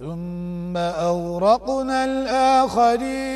ثم أورقنا الآخرين.